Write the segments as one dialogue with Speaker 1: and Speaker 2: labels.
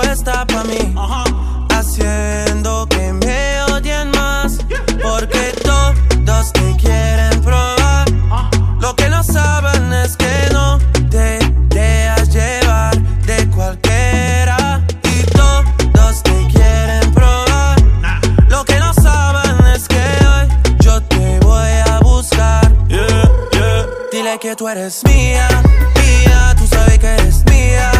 Speaker 1: pero tú puesta pa' mí, haciendo que me odien más, porque todos te quieren probar. Lo que no saben es que no te dejas llevar de cualquiera y todos te quieren probar. Lo que no saben es que hoy yo te voy a buscar.
Speaker 2: Yeah, yeah.
Speaker 1: Dile que tú eres mía, mía, tú sabes que eres mía.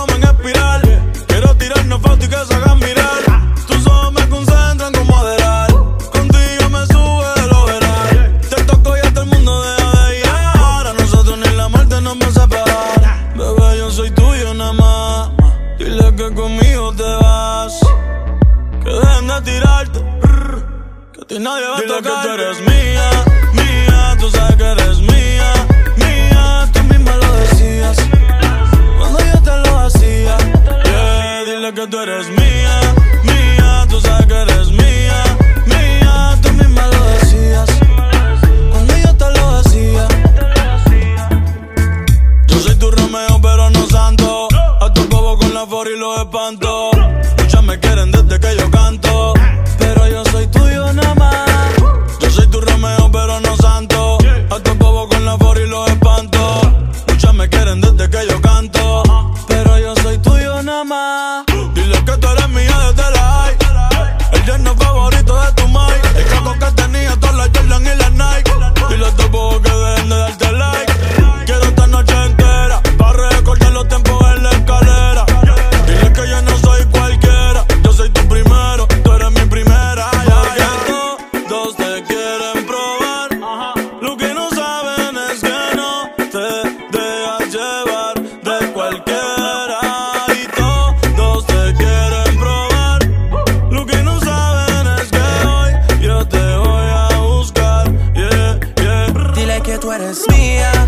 Speaker 2: De tirarte. Que a ti nadie va a tocar. que tú eres mía, mía. Tú sabes que eres mía, mía. Tú misma lo decías. Cuando yo te lo hacía. Yeah, dile que tú eres mía, mía. Tú sabes que eres mía, mía. Tú misma lo decías. Cuando yo te lo hacía. Yo soy tu Romeo, pero no santo. A tu bobo con la for y los espanto. Eres mía,